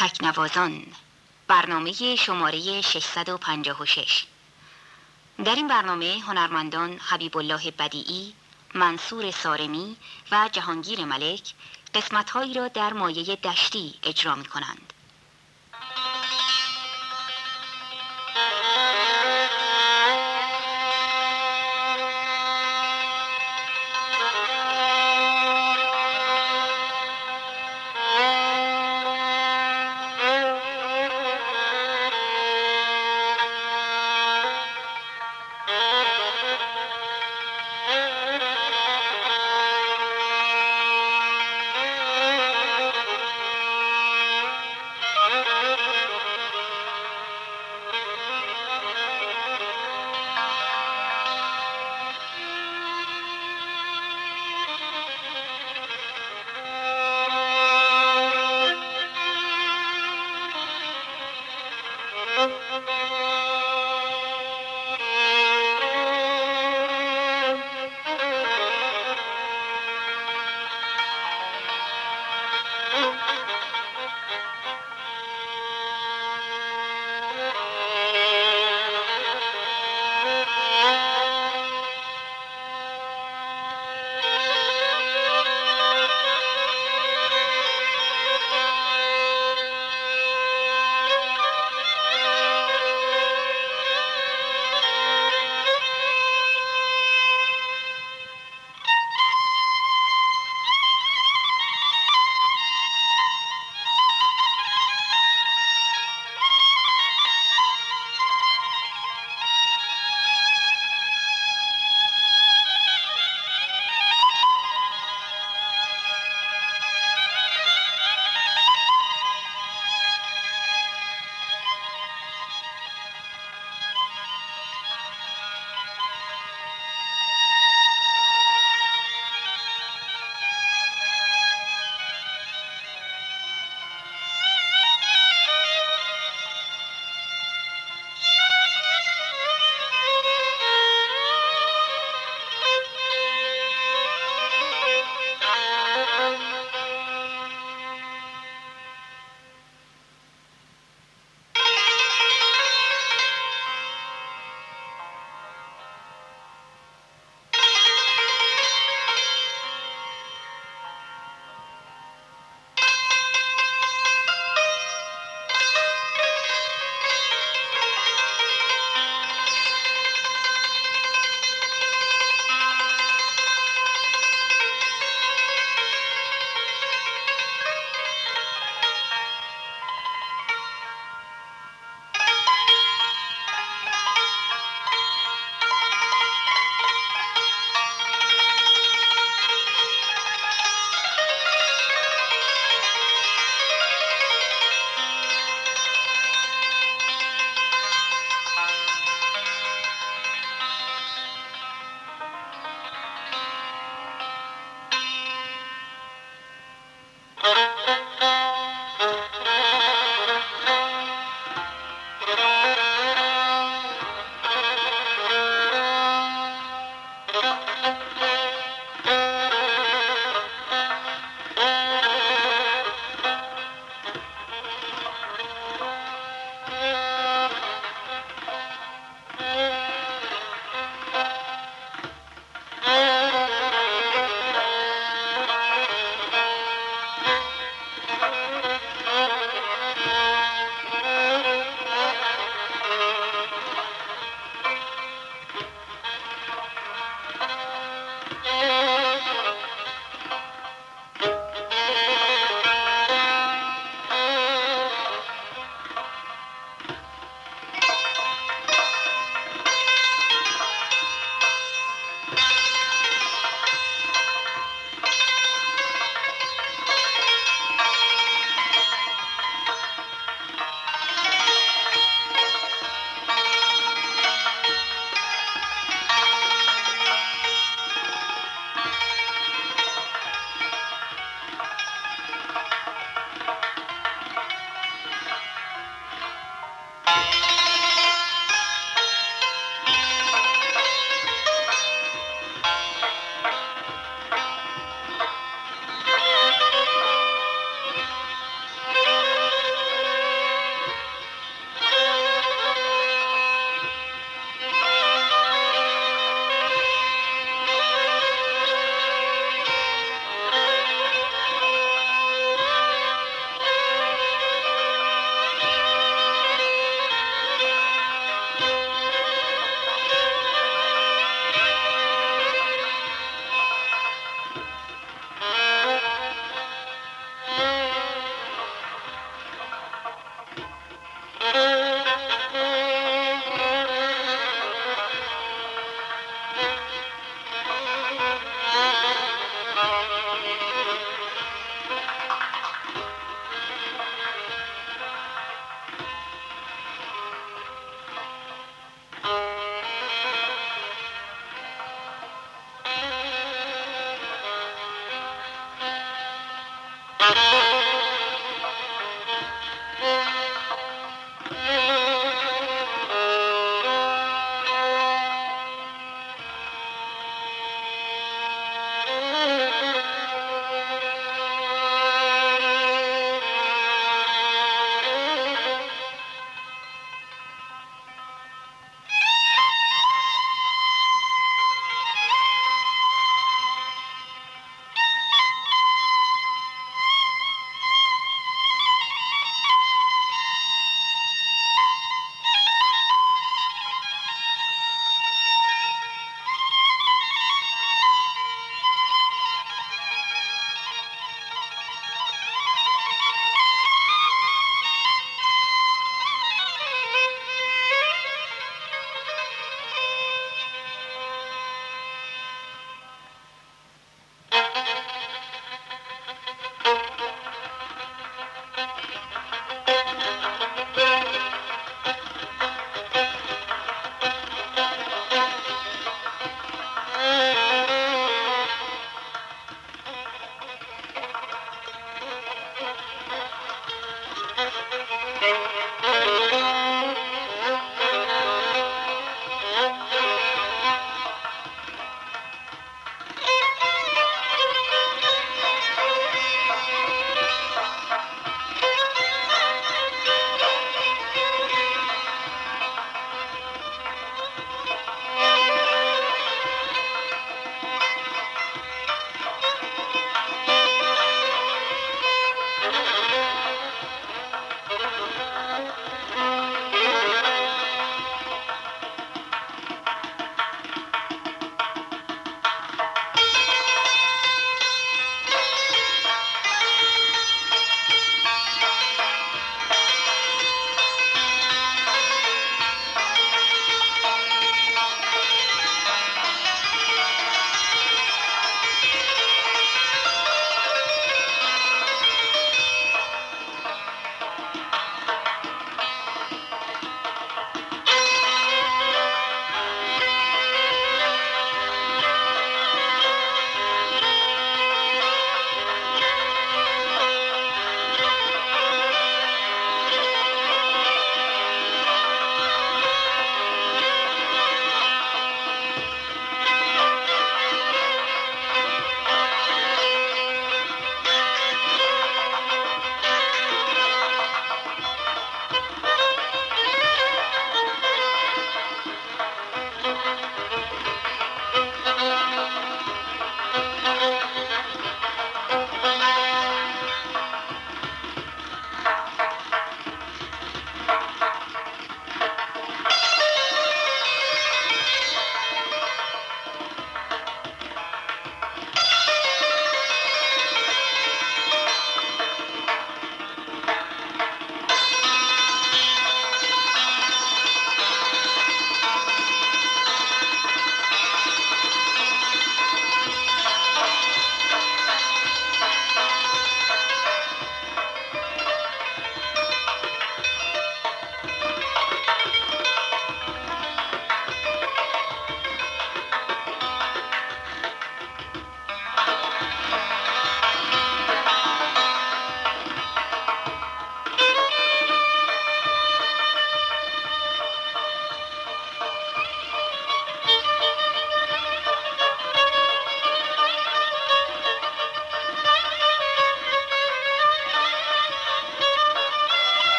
تکنوازان برنامه شماره 656 در این برنامه هنرمندان حبیب الله بدیعی، منصور سارمی و جهانگیر ملک قسمتهایی را در مایه دشتی اجرا می کنند.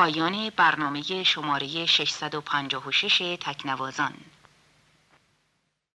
پایان برنامه شماره 656 تکنوازان.